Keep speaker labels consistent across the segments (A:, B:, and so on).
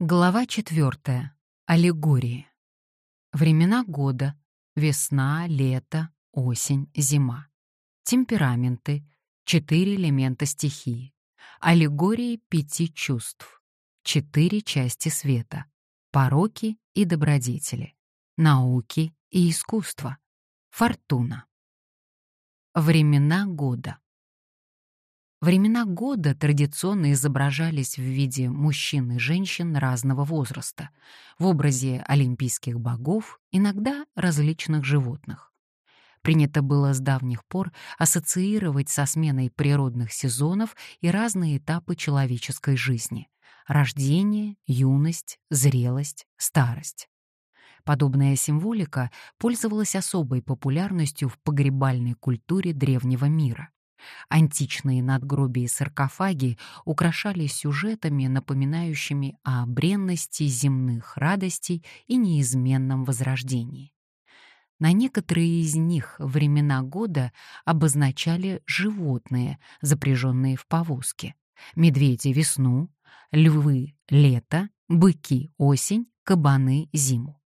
A: Глава четвертая. Аллегории. Времена года. Весна, лето, осень, зима. Темпераменты. Четыре элемента стихии. Аллегории пяти чувств. Четыре части света. Пороки и добродетели. Науки и искусство. Фортуна. Времена года. Времена года традиционно изображались в виде мужчин и женщин разного возраста, в образе олимпийских богов, иногда различных животных. Принято было с давних пор ассоциировать со сменой природных сезонов и разные этапы человеческой жизни — рождение, юность, зрелость, старость. Подобная символика пользовалась особой популярностью в погребальной культуре древнего мира. Античные надгробия и саркофаги украшались сюжетами, напоминающими о бренности земных радостей и неизменном возрождении. На некоторые из них времена года обозначали животные, запряженные в повозки. Медведи — весну, львы — лето, быки — осень, кабаны — зиму.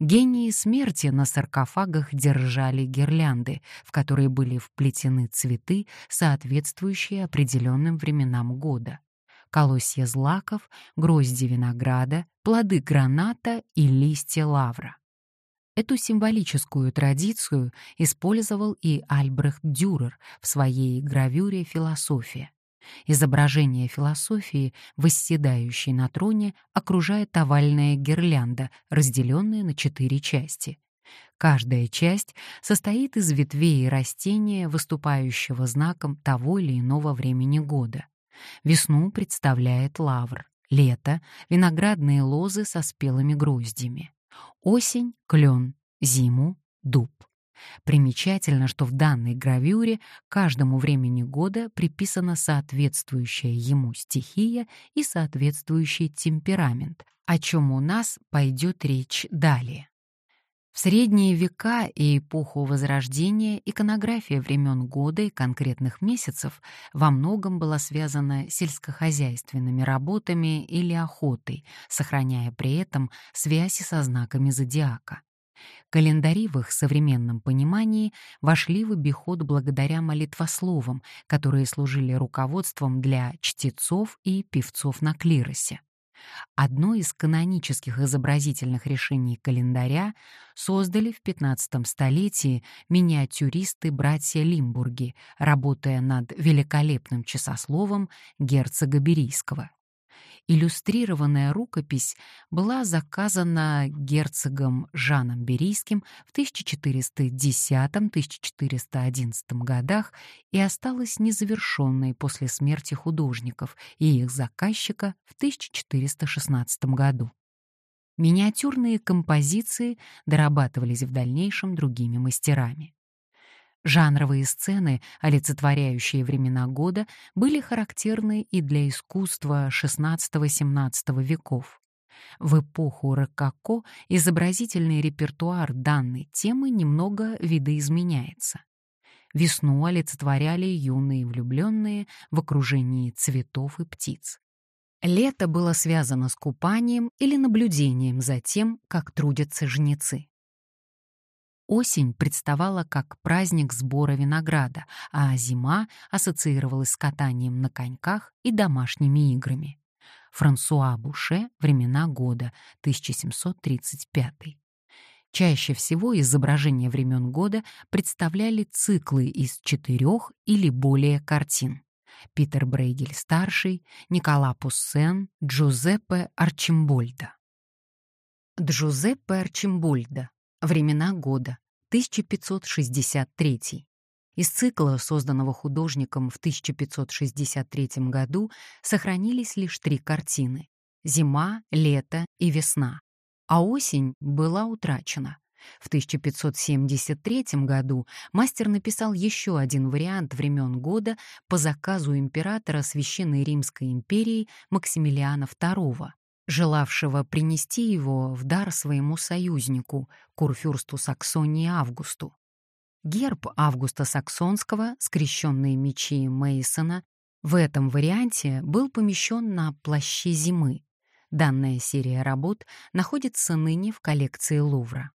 A: Гении смерти на саркофагах держали гирлянды, в которые были вплетены цветы, соответствующие определенным временам года. Колосья злаков, грозди винограда, плоды граната и листья лавра. Эту символическую традицию использовал и Альбрехт Дюрер в своей гравюре «Философия». Изображение философии, восседающей на троне, окружает овальная гирлянда, разделенная на четыре части. Каждая часть состоит из ветвей растения, выступающего знаком того или иного времени года. Весну представляет лавр, лето — виноградные лозы со спелыми гроздями, осень — клен, зиму — дуб. Примечательно, что в данной гравюре каждому времени года приписана соответствующая ему стихия и соответствующий темперамент, о чем у нас пойдет речь далее. В средние века и эпоху Возрождения иконография времен года и конкретных месяцев во многом была связана сельскохозяйственными работами или охотой, сохраняя при этом связи со знаками зодиака. Календари в их современном понимании вошли в обиход благодаря молитвословам, которые служили руководством для чтецов и певцов на клиросе. Одно из канонических изобразительных решений календаря создали в XV столетии миниатюристы-братья Лимбурги, работая над великолепным часословом герцога Берийского. Иллюстрированная рукопись была заказана герцогом Жаном Берийским в 1410-1411 годах и осталась незавершенной после смерти художников и их заказчика в 1416 году. Миниатюрные композиции дорабатывались в дальнейшем другими мастерами. Жанровые сцены, олицетворяющие времена года, были характерны и для искусства XVI-XVII веков. В эпоху рококо изобразительный репертуар данной темы немного видоизменяется. Весну олицетворяли юные влюбленные в окружении цветов и птиц. Лето было связано с купанием или наблюдением за тем, как трудятся жнецы. Осень представала как праздник сбора винограда, а зима ассоциировалась с катанием на коньках и домашними играми. Франсуа Буше «Времена года», 1735. Чаще всего изображения времен года представляли циклы из четырех или более картин. Питер Брейгель-старший, Никола Пуссен, Джузеппе Арчимбольда. Джузеппе Арчимбольда Времена года. 1563. Из цикла, созданного художником в 1563 году, сохранились лишь три картины — «Зима», «Лето» и «Весна», а осень была утрачена. В 1573 году мастер написал еще один вариант времен года по заказу императора Священной Римской империи Максимилиана II, желавшего принести его в дар своему союзнику, курфюрсту Саксонии Августу. Герб Августа Саксонского, скрещенные мечи Мейсона, в этом варианте был помещен на плаще зимы. Данная серия работ находится ныне в коллекции Лувра.